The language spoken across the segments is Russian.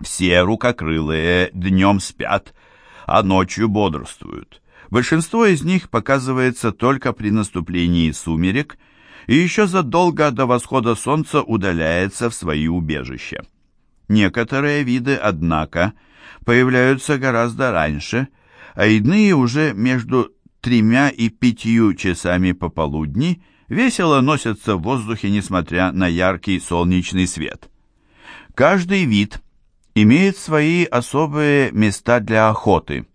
Все рукокрылые днем спят, а ночью бодрствуют. Большинство из них показывается только при наступлении сумерек и еще задолго до восхода солнца удаляется в свои убежища. Некоторые виды, однако, появляются гораздо раньше, а иные уже между тремя и пятью часами пополудни весело носятся в воздухе, несмотря на яркий солнечный свет. Каждый вид имеет свои особые места для охоты.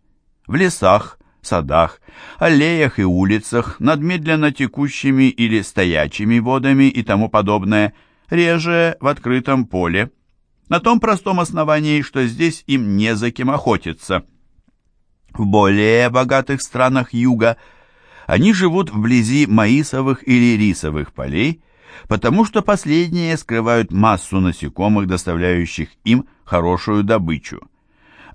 В лесах, садах, аллеях и улицах, над медленно текущими или стоячими водами и тому подобное, реже в открытом поле, на том простом основании, что здесь им не за кем охотиться. В более богатых странах юга они живут вблизи маисовых или рисовых полей, потому что последние скрывают массу насекомых, доставляющих им хорошую добычу.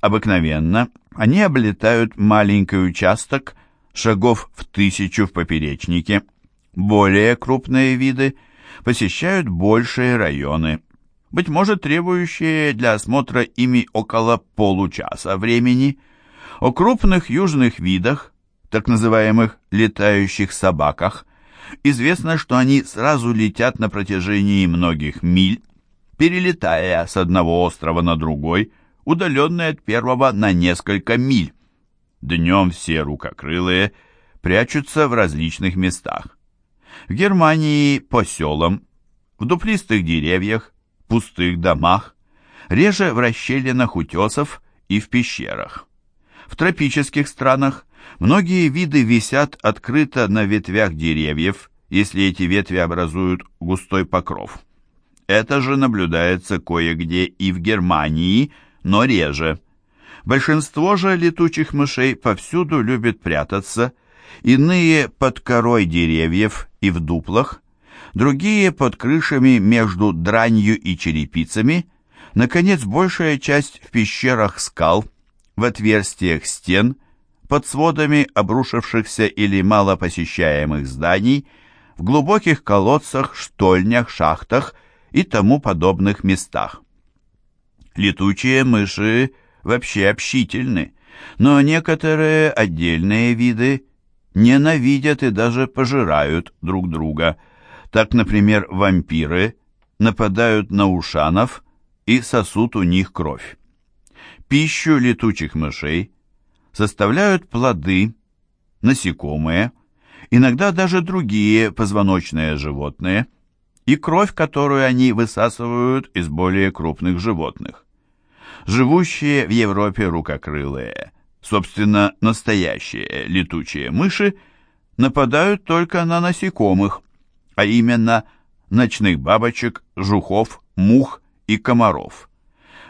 Обыкновенно они облетают маленький участок шагов в тысячу в поперечнике. Более крупные виды посещают большие районы, быть может требующие для осмотра ими около получаса времени. О крупных южных видах, так называемых летающих собаках, известно, что они сразу летят на протяжении многих миль, перелетая с одного острова на другой, удаленный от первого на несколько миль. Днем все рукокрылые прячутся в различных местах. В Германии по селам, в дуплистых деревьях, пустых домах, реже в расщелинах утесов и в пещерах. В тропических странах многие виды висят открыто на ветвях деревьев, если эти ветви образуют густой покров. Это же наблюдается кое-где и в Германии, но реже. Большинство же летучих мышей повсюду любят прятаться, иные под корой деревьев и в дуплах, другие под крышами между дранью и черепицами, наконец, большая часть в пещерах скал, в отверстиях стен, под сводами обрушившихся или мало посещаемых зданий, в глубоких колодцах, штольнях, шахтах и тому подобных местах. Летучие мыши вообще общительны, но некоторые отдельные виды ненавидят и даже пожирают друг друга. Так, например, вампиры нападают на ушанов и сосут у них кровь. Пищу летучих мышей составляют плоды, насекомые, иногда даже другие позвоночные животные, и кровь, которую они высасывают из более крупных животных живущие в Европе рукокрылые, собственно, настоящие летучие мыши, нападают только на насекомых, а именно ночных бабочек, жухов, мух и комаров.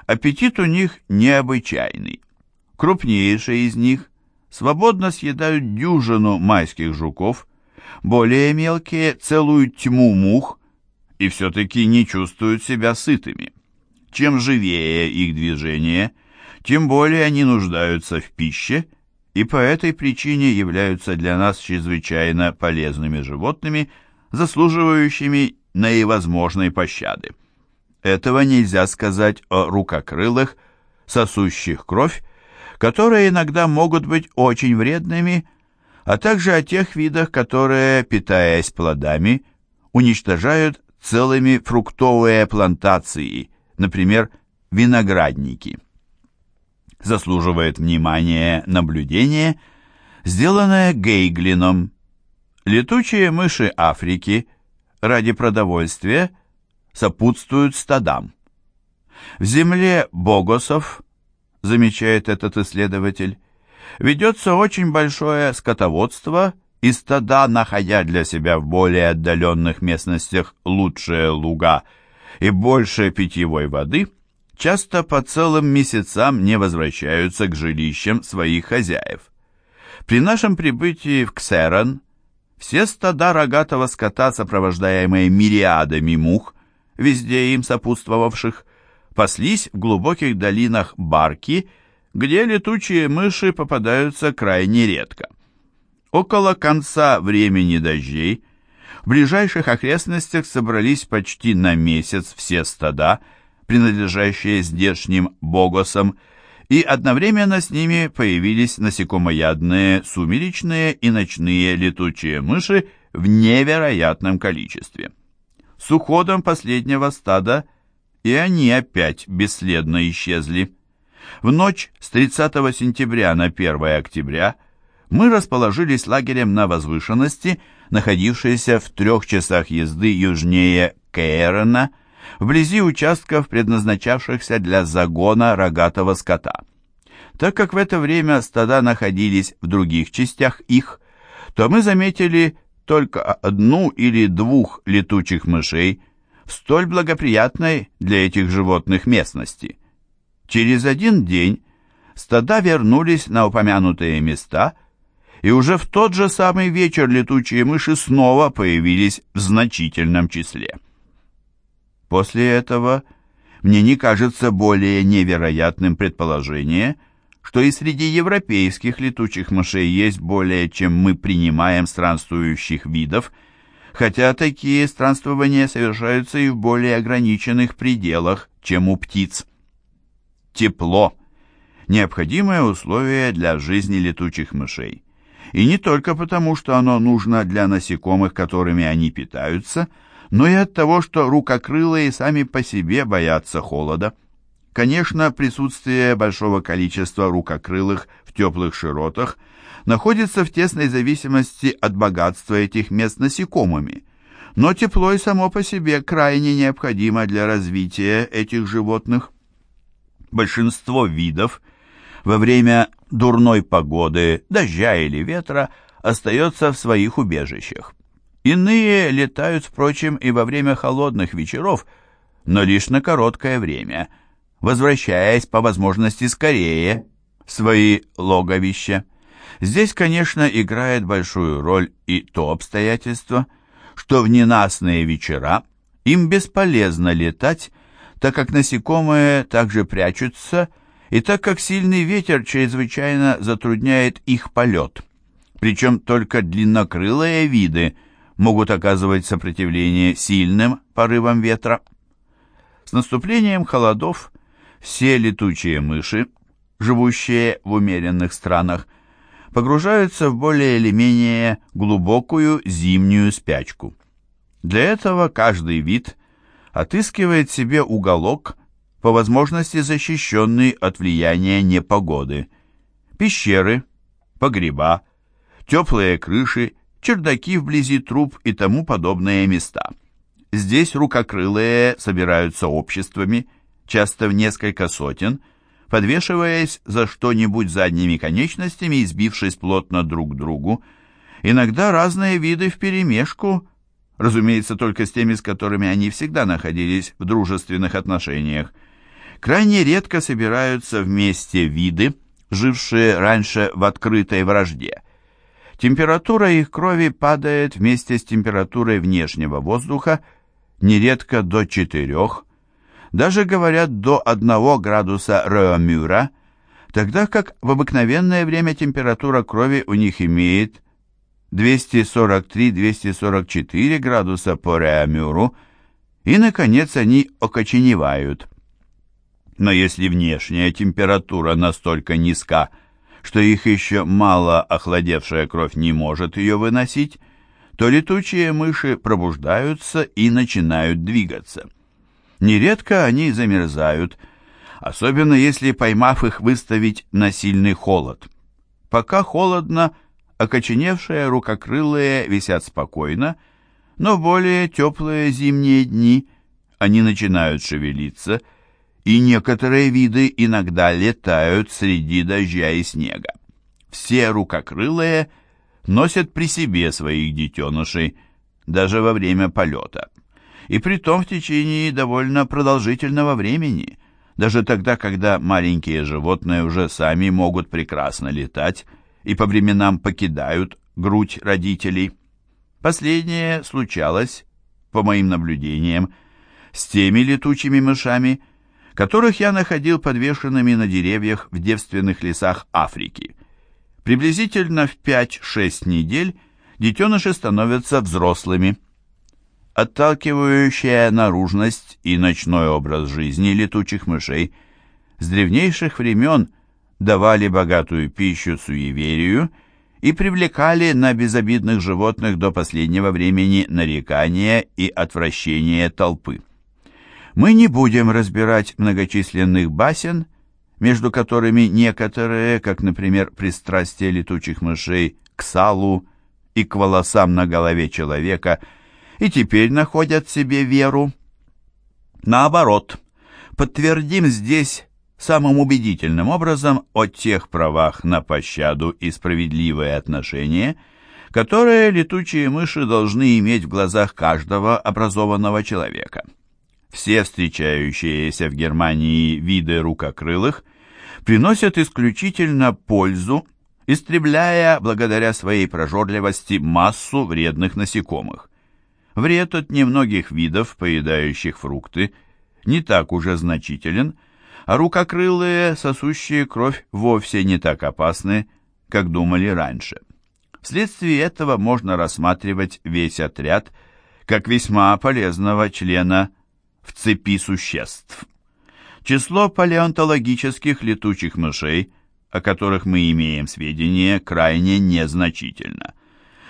Аппетит у них необычайный. Крупнейшие из них свободно съедают дюжину майских жуков, более мелкие – целую тьму мух и все-таки не чувствуют себя сытыми. Чем живее их движение, тем более они нуждаются в пище и по этой причине являются для нас чрезвычайно полезными животными, заслуживающими наивозможной пощады. Этого нельзя сказать о рукокрылых, сосущих кровь, которые иногда могут быть очень вредными, а также о тех видах, которые, питаясь плодами, уничтожают целыми фруктовые плантации – например, виноградники. Заслуживает внимания наблюдение, сделанное Гейглином. Летучие мыши Африки ради продовольствия сопутствуют стадам. В земле богосов, замечает этот исследователь, ведется очень большое скотоводство и стада, находя для себя в более отдаленных местностях лучшие луга – и больше питьевой воды, часто по целым месяцам не возвращаются к жилищам своих хозяев. При нашем прибытии в Ксерон все стада рогатого скота, сопровождаемые мириадами мух, везде им сопутствовавших, паслись в глубоких долинах Барки, где летучие мыши попадаются крайне редко. Около конца времени дождей в ближайших окрестностях собрались почти на месяц все стада, принадлежащие здешним богосам, и одновременно с ними появились насекомоядные сумеречные и ночные летучие мыши в невероятном количестве. С уходом последнего стада и они опять бесследно исчезли. В ночь с 30 сентября на 1 октября мы расположились лагерем на возвышенности, находившейся в трех часах езды южнее Кейрона, вблизи участков, предназначавшихся для загона рогатого скота. Так как в это время стада находились в других частях их, то мы заметили только одну или двух летучих мышей в столь благоприятной для этих животных местности. Через один день стада вернулись на упомянутые места, и уже в тот же самый вечер летучие мыши снова появились в значительном числе. После этого мне не кажется более невероятным предположение, что и среди европейских летучих мышей есть более, чем мы принимаем странствующих видов, хотя такие странствования совершаются и в более ограниченных пределах, чем у птиц. Тепло – необходимое условие для жизни летучих мышей. И не только потому, что оно нужно для насекомых, которыми они питаются – но и от того, что рукокрылые сами по себе боятся холода. Конечно, присутствие большого количества рукокрылых в теплых широтах находится в тесной зависимости от богатства этих мест насекомыми, но тепло и само по себе крайне необходимо для развития этих животных. Большинство видов во время дурной погоды, дождя или ветра остается в своих убежищах. Иные летают, впрочем, и во время холодных вечеров, но лишь на короткое время, возвращаясь по возможности скорее в свои логовища. Здесь, конечно, играет большую роль и то обстоятельство, что в ненастные вечера им бесполезно летать, так как насекомые также прячутся и так как сильный ветер чрезвычайно затрудняет их полет. Причем только длиннокрылые виды – могут оказывать сопротивление сильным порывам ветра. С наступлением холодов все летучие мыши, живущие в умеренных странах, погружаются в более или менее глубокую зимнюю спячку. Для этого каждый вид отыскивает себе уголок, по возможности защищенный от влияния непогоды. Пещеры, погреба, теплые крыши чердаки вблизи труб и тому подобные места. Здесь рукокрылые собираются обществами, часто в несколько сотен, подвешиваясь за что-нибудь задними конечностями и сбившись плотно друг к другу. Иногда разные виды вперемешку, разумеется, только с теми, с которыми они всегда находились в дружественных отношениях. Крайне редко собираются вместе виды, жившие раньше в открытой вражде. Температура их крови падает вместе с температурой внешнего воздуха нередко до 4, даже говорят до 1 градуса Реомюра, тогда как в обыкновенное время температура крови у них имеет 243-244 градуса по Реомюру, и, наконец, они окоченевают. Но если внешняя температура настолько низка, что их еще мало охладевшая кровь не может ее выносить, то летучие мыши пробуждаются и начинают двигаться. Нередко они замерзают, особенно если, поймав их, выставить на сильный холод. Пока холодно, окоченевшие рукокрылые висят спокойно, но более теплые зимние дни они начинают шевелиться – и некоторые виды иногда летают среди дождя и снега. Все рукокрылые носят при себе своих детенышей, даже во время полета. И притом в течение довольно продолжительного времени, даже тогда, когда маленькие животные уже сами могут прекрасно летать и по временам покидают грудь родителей. Последнее случалось, по моим наблюдениям, с теми летучими мышами, которых я находил подвешенными на деревьях в девственных лесах Африки. Приблизительно в 5-6 недель детеныши становятся взрослыми. отталкивающая наружность и ночной образ жизни летучих мышей с древнейших времен давали богатую пищу суеверию и привлекали на безобидных животных до последнего времени нарекания и отвращение толпы. Мы не будем разбирать многочисленных басен, между которыми некоторые, как, например, пристрастие летучих мышей к салу и к волосам на голове человека, и теперь находят себе веру. Наоборот, подтвердим здесь самым убедительным образом о тех правах на пощаду и справедливое отношение, которые летучие мыши должны иметь в глазах каждого образованного человека. Все встречающиеся в Германии виды рукокрылых приносят исключительно пользу, истребляя благодаря своей прожорливости массу вредных насекомых. Вред от немногих видов, поедающих фрукты, не так уже значителен, а рукокрылые, сосущие кровь, вовсе не так опасны, как думали раньше. Вследствие этого можно рассматривать весь отряд как весьма полезного члена в цепи существ. Число палеонтологических летучих мышей, о которых мы имеем сведения, крайне незначительно.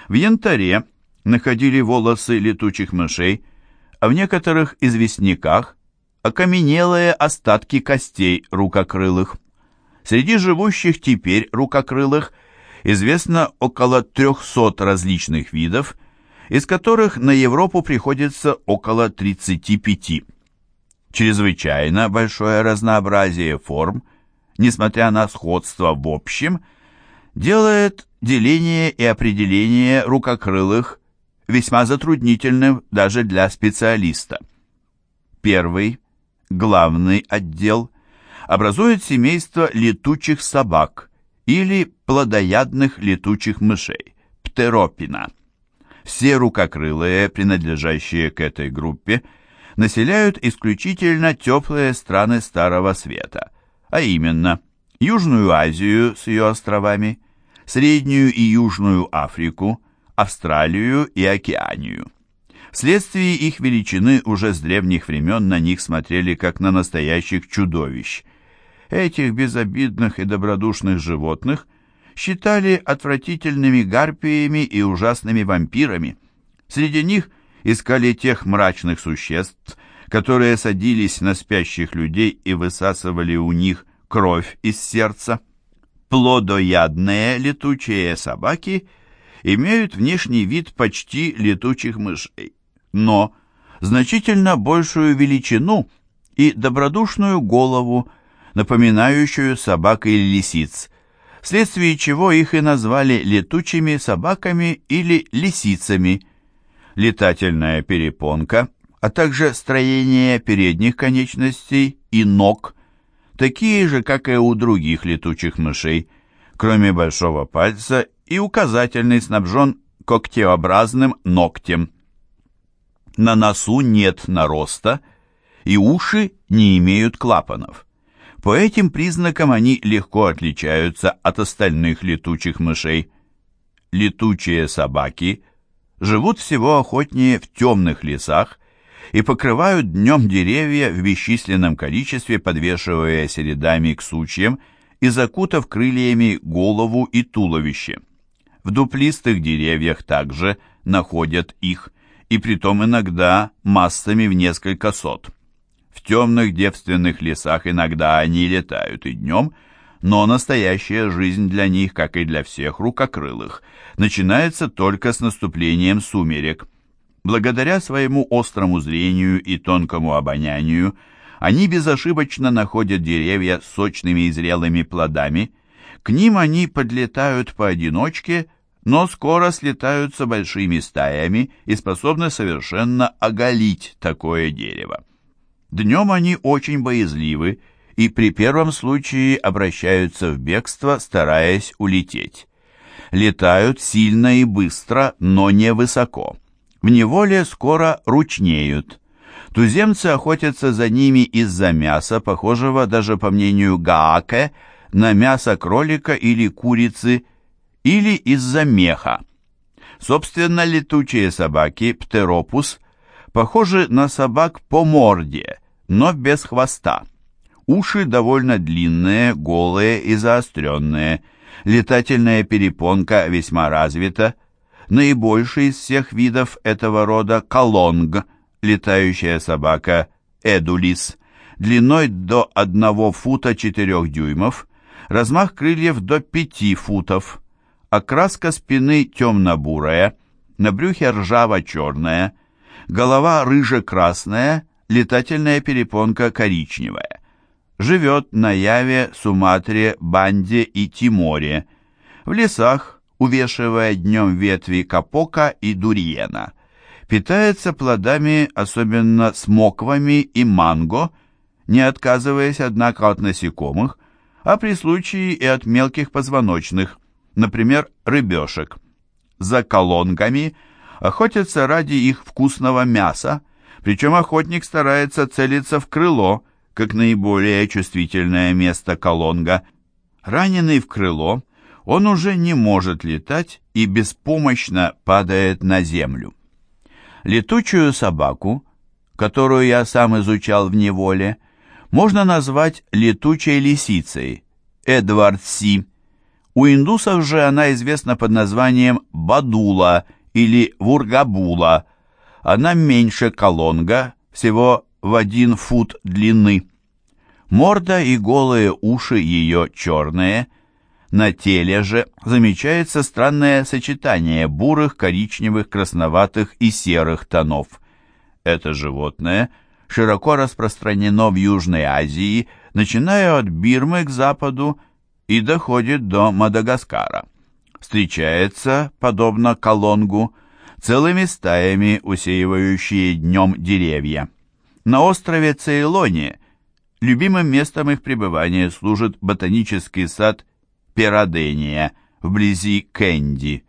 В янтаре находили волосы летучих мышей, а в некоторых известняках окаменелые остатки костей рукокрылых. Среди живущих теперь рукокрылых известно около 300 различных видов, из которых на Европу приходится около 35. Чрезвычайно большое разнообразие форм, несмотря на сходство в общем, делает деление и определение рукокрылых весьма затруднительным даже для специалиста. Первый, главный отдел, образует семейство летучих собак или плодоядных летучих мышей, птеропина. Все рукокрылые, принадлежащие к этой группе, населяют исключительно теплые страны Старого Света, а именно Южную Азию с ее островами, Среднюю и Южную Африку, Австралию и Океанию. Вследствие их величины уже с древних времен на них смотрели как на настоящих чудовищ. Этих безобидных и добродушных животных считали отвратительными гарпиями и ужасными вампирами. Среди них искали тех мрачных существ, которые садились на спящих людей и высасывали у них кровь из сердца. Плодоядные летучие собаки имеют внешний вид почти летучих мышей, но значительно большую величину и добродушную голову, напоминающую собак или лисиц, вследствие чего их и назвали летучими собаками или лисицами. Летательная перепонка, а также строение передних конечностей и ног, такие же, как и у других летучих мышей, кроме большого пальца и указательный снабжен когтеобразным ногтем. На носу нет нароста, и уши не имеют клапанов. По этим признакам они легко отличаются от остальных летучих мышей. Летучие собаки живут всего охотнее в темных лесах и покрывают днем деревья в бесчисленном количестве, подвешиваясь рядами к сучьям и закутав крыльями голову и туловище. В дуплистых деревьях также находят их, и притом иногда массами в несколько сот. В темных девственных лесах иногда они летают и днем, но настоящая жизнь для них, как и для всех рукокрылых, начинается только с наступлением сумерек. Благодаря своему острому зрению и тонкому обонянию они безошибочно находят деревья с сочными и зрелыми плодами. К ним они подлетают поодиночке, но скоро слетаются большими стаями и способны совершенно оголить такое дерево. Днем они очень боязливы и при первом случае обращаются в бегство, стараясь улететь. Летают сильно и быстро, но не высоко. В неволе скоро ручнеют. Туземцы охотятся за ними из-за мяса, похожего, даже по мнению Гааке, на мясо кролика или курицы, или из-за меха. Собственно, летучие собаки, птеропус, похожи на собак по морде, но без хвоста. Уши довольно длинные, голые и заостренные. Летательная перепонка весьма развита. Наибольший из всех видов этого рода – колонг, летающая собака эдулис, длиной до 1 фута 4 дюймов, размах крыльев до 5 футов, окраска спины темно-бурая, на брюхе ржаво-черная, голова рыже-красная, летательная перепонка коричневая живет на Яве, Суматре, Банде и Тиморе, в лесах, увешивая днем ветви капока и дурьена. Питается плодами, особенно смоквами и манго, не отказываясь, однако, от насекомых, а при случае и от мелких позвоночных, например, рыбешек. За колонками охотятся ради их вкусного мяса, причем охотник старается целиться в крыло – как наиболее чувствительное место колонга. Раненый в крыло, он уже не может летать и беспомощно падает на землю. Летучую собаку, которую я сам изучал в неволе, можно назвать летучей лисицей, Эдвард Си. У индусов же она известна под названием бадула или вургабула. Она меньше колонга, всего в один фут длины. Морда и голые уши ее черные. На теле же замечается странное сочетание бурых, коричневых, красноватых и серых тонов. Это животное широко распространено в Южной Азии, начиная от Бирмы к западу и доходит до Мадагаскара. Встречается, подобно колонгу, целыми стаями, усеивающие днем деревья. На острове Цейлоне любимым местом их пребывания служит ботанический сад Пирадения вблизи Кэнди.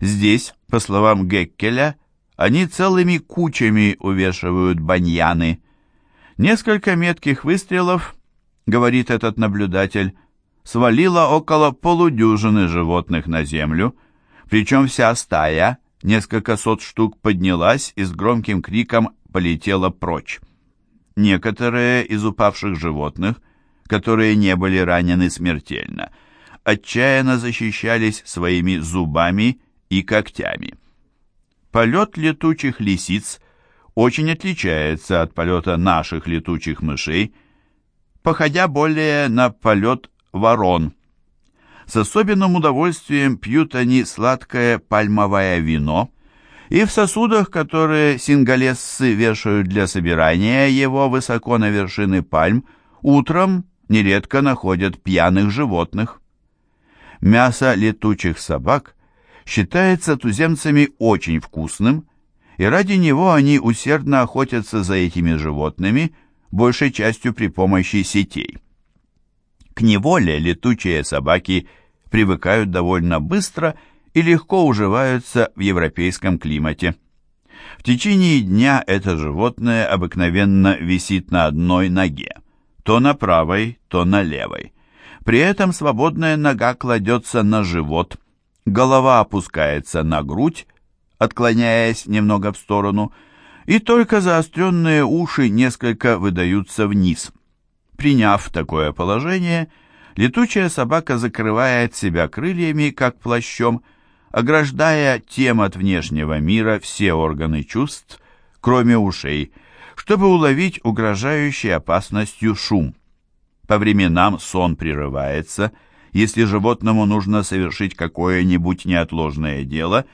Здесь, по словам Геккеля, они целыми кучами увешивают баньяны. Несколько метких выстрелов, говорит этот наблюдатель, свалило около полудюжины животных на землю, причем вся стая, несколько сот штук, поднялась и с громким криком полетела прочь. Некоторые из упавших животных, которые не были ранены смертельно, отчаянно защищались своими зубами и когтями. Полет летучих лисиц очень отличается от полета наших летучих мышей, походя более на полет ворон. С особенным удовольствием пьют они сладкое пальмовое вино, и в сосудах, которые сингалесцы вешают для собирания его высоко на вершины пальм, утром нередко находят пьяных животных. Мясо летучих собак считается туземцами очень вкусным, и ради него они усердно охотятся за этими животными, большей частью при помощи сетей. К неволе летучие собаки привыкают довольно быстро и, легко уживаются в европейском климате. В течение дня это животное обыкновенно висит на одной ноге, то на правой, то на левой. При этом свободная нога кладется на живот, голова опускается на грудь, отклоняясь немного в сторону, и только заостренные уши несколько выдаются вниз. Приняв такое положение, летучая собака закрывает себя крыльями, как плащом, ограждая тем от внешнего мира все органы чувств, кроме ушей, чтобы уловить угрожающий опасностью шум. По временам сон прерывается, если животному нужно совершить какое-нибудь неотложное дело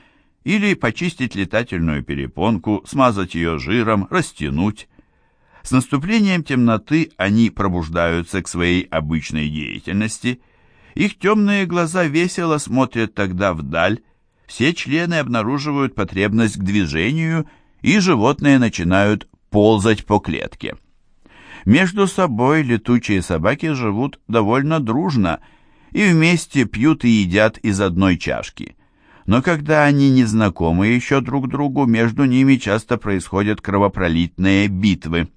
или почистить летательную перепонку, смазать ее жиром, растянуть. С наступлением темноты они пробуждаются к своей обычной деятельности. Их темные глаза весело смотрят тогда вдаль, все члены обнаруживают потребность к движению, и животные начинают ползать по клетке. Между собой летучие собаки живут довольно дружно и вместе пьют и едят из одной чашки. Но когда они не знакомы еще друг другу, между ними часто происходят кровопролитные битвы.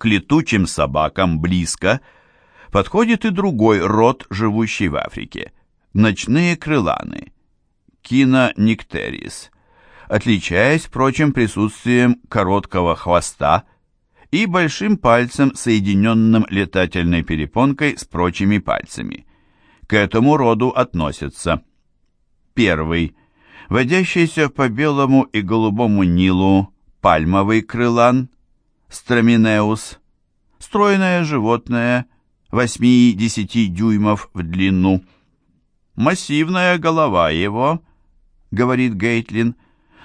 К летучим собакам близко подходит и другой род, живущий в Африке – ночные крыланы – Кинониктерис. отличаясь, впрочем, присутствием короткого хвоста и большим пальцем, соединенным летательной перепонкой с прочими пальцами. К этому роду относятся. Первый, водящийся по белому и голубому Нилу пальмовый крылан, строминеус, стройное животное, 8-10 дюймов в длину. Массивная голова его, говорит Гейтлин,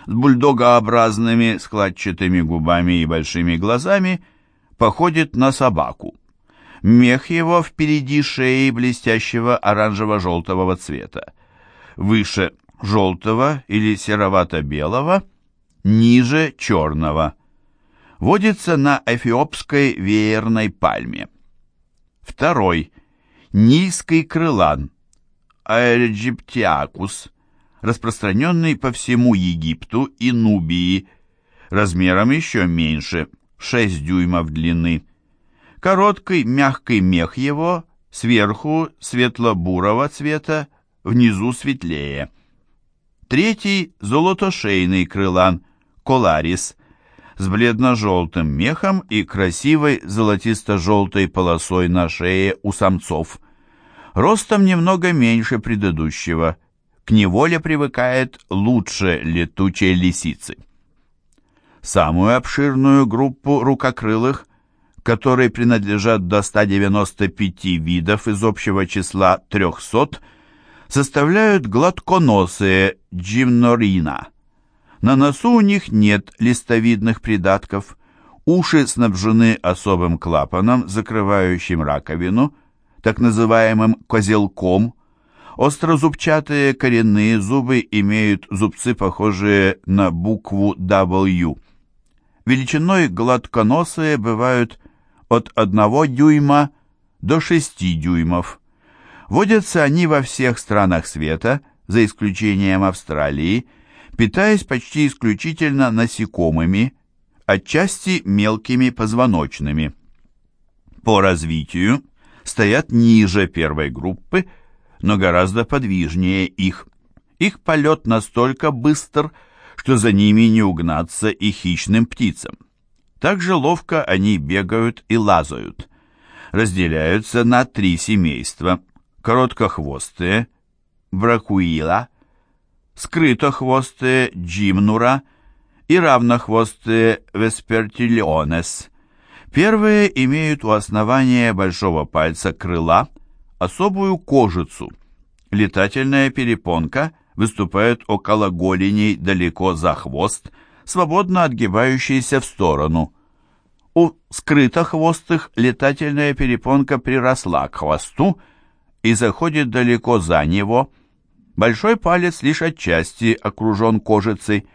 с бульдогообразными складчатыми губами и большими глазами, походит на собаку. Мех его впереди шеи блестящего оранжево-желтого цвета. Выше желтого или серовато-белого, ниже черного. Водится на эфиопской веерной пальме. Второй. Нильский крылан. Аэроджиптиакус. Распространенный по всему Египту и Нубии. Размером еще меньше. 6 дюймов длины Короткий мягкий мех его сверху светло-бурого цвета, внизу светлее. Третий – золотошейный крылан, коларис, с бледно-желтым мехом и красивой золотисто-желтой полосой на шее у самцов. Ростом немного меньше предыдущего. К неволе привыкает лучше летучей лисицы. Самую обширную группу рукокрылых – которые принадлежат до 195 видов из общего числа 300, составляют гладконосые джимнорина. На носу у них нет листовидных придатков, уши снабжены особым клапаном, закрывающим раковину, так называемым козелком, Острозубчатые коренные зубы имеют зубцы, похожие на букву W. Величиной гладконосые бывают от 1 дюйма до 6 дюймов. Водятся они во всех странах света, за исключением Австралии, питаясь почти исключительно насекомыми, отчасти мелкими позвоночными. По развитию стоят ниже первой группы, но гораздо подвижнее их. Их полет настолько быстр, что за ними не угнаться и хищным птицам. Также ловко они бегают и лазают. Разделяются на три семейства. Короткохвостые, бракуила, скрытохвостые, джимнура и равнохвостые, веспертилионес. Первые имеют у основания большого пальца крыла особую кожицу. Летательная перепонка выступает около голеней далеко за хвост – свободно отгибающиеся в сторону. У скрытохвостых летательная перепонка приросла к хвосту и заходит далеко за него. Большой палец лишь отчасти окружен кожицей.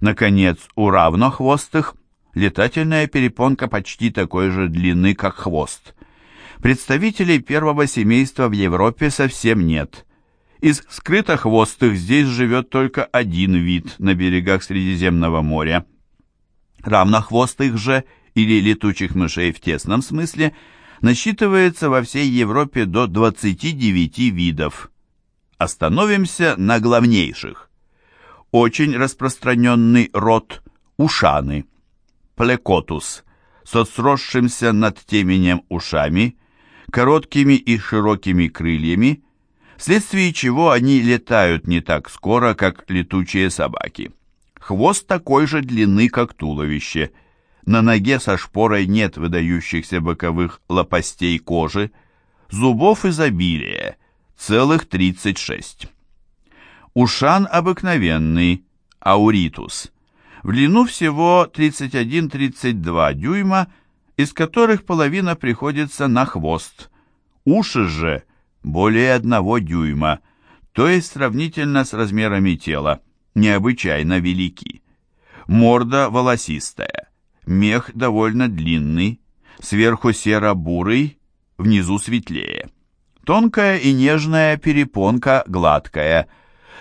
Наконец, у равнохвостых летательная перепонка почти такой же длины, как хвост. Представителей первого семейства в Европе совсем нет – из скрытохвостых здесь живет только один вид на берегах Средиземного моря. Равнохвостых же, или летучих мышей в тесном смысле, насчитывается во всей Европе до 29 видов. Остановимся на главнейших. Очень распространенный род – ушаны, плекотус, со сросшимся над теменем ушами, короткими и широкими крыльями – вследствие чего они летают не так скоро, как летучие собаки. Хвост такой же длины, как туловище. На ноге со шпорой нет выдающихся боковых лопастей кожи. Зубов изобилие, целых 36. Ушан обыкновенный, ауритус. В длину всего 31-32 дюйма, из которых половина приходится на хвост. Уши же – более одного дюйма, то есть сравнительно с размерами тела, необычайно велики. Морда волосистая, мех довольно длинный, сверху серо-бурый, внизу светлее. Тонкая и нежная перепонка гладкая,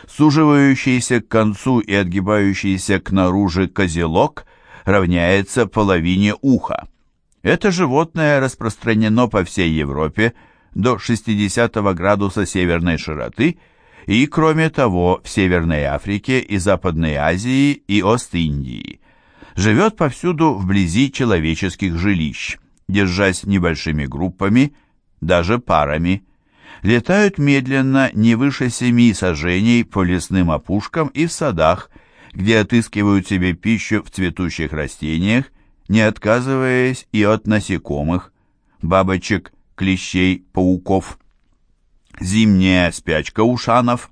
суживающийся к концу и отгибающийся к наружу козелок равняется половине уха. Это животное распространено по всей Европе, до 60 градуса северной широты и, кроме того, в Северной Африке и Западной Азии и Ост-Индии. Живет повсюду вблизи человеческих жилищ, держась небольшими группами, даже парами. Летают медленно не выше семи сажений по лесным опушкам и в садах, где отыскивают себе пищу в цветущих растениях, не отказываясь и от насекомых, бабочек, клещей, пауков. Зимняя спячка ушанов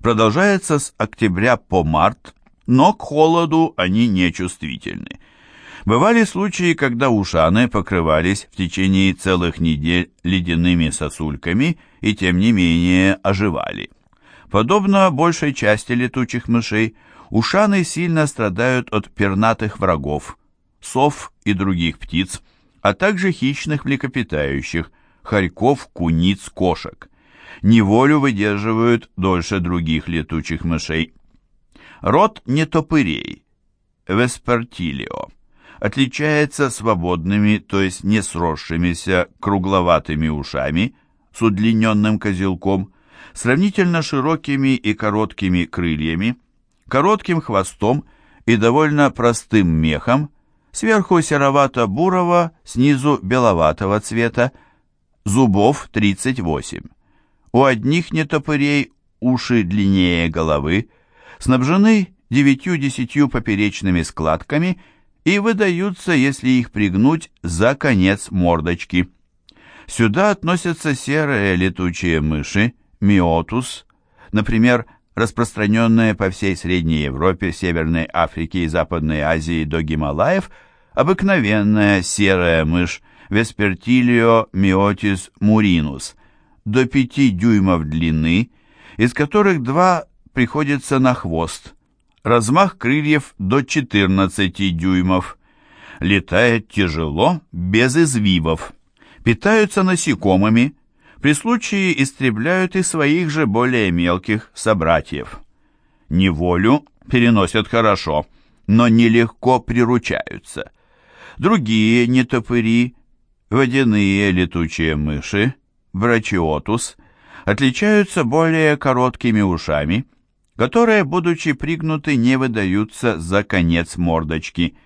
продолжается с октября по март, но к холоду они не чувствительны. Бывали случаи, когда ушаны покрывались в течение целых недель ледяными сосульками и тем не менее оживали. Подобно большей части летучих мышей, ушаны сильно страдают от пернатых врагов, сов и других птиц, а также хищных млекопитающих, хорьков, куниц, кошек неволю выдерживают дольше других летучих мышей. Род нетопырей, Веспертилио, отличается свободными, то есть не сросшимися кругловатыми ушами с удлиненным козелком, сравнительно широкими и короткими крыльями, коротким хвостом и довольно простым мехом, сверху серовато-бурого, снизу беловатого цвета, зубов 38. У одних нетопырей уши длиннее головы, снабжены девятью-десятью поперечными складками и выдаются, если их пригнуть, за конец мордочки. Сюда относятся серые летучие мыши, миотус, например, распространенная по всей Средней Европе, Северной Африке и Западной Азии до Гималаев, обыкновенная серая мышь Vespertilio miotis murinus – до 5 дюймов длины, из которых два приходится на хвост. Размах крыльев до 14 дюймов. Летает тяжело, без извивов. Питаются насекомыми. При случае истребляют и своих же более мелких собратьев. Неволю переносят хорошо, но нелегко приручаются. Другие нетопыри, водяные летучие мыши, брачиотус отличаются более короткими ушами, которые, будучи пригнуты, не выдаются за конец мордочки.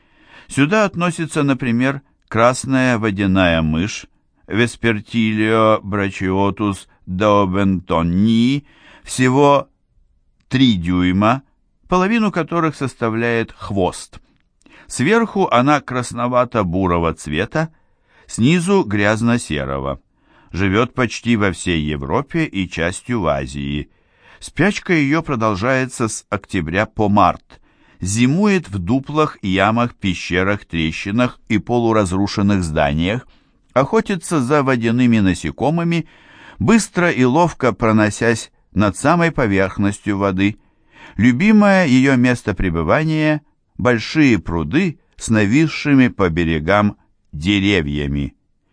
Сюда относится, например, красная водяная мышь Vespertilio brachiotus daubentoni, всего 3 дюйма, половину которых составляет хвост. Сверху она красновато-бурого цвета, снизу грязно-серого живет почти во всей Европе и частью в Азии. Спячка ее продолжается с октября по март. Зимует в дуплах, ямах, пещерах, трещинах и полуразрушенных зданиях. Охотится за водяными насекомыми, быстро и ловко проносясь над самой поверхностью воды. Любимое ее место пребывания – большие пруды с нависшими по берегам деревьями.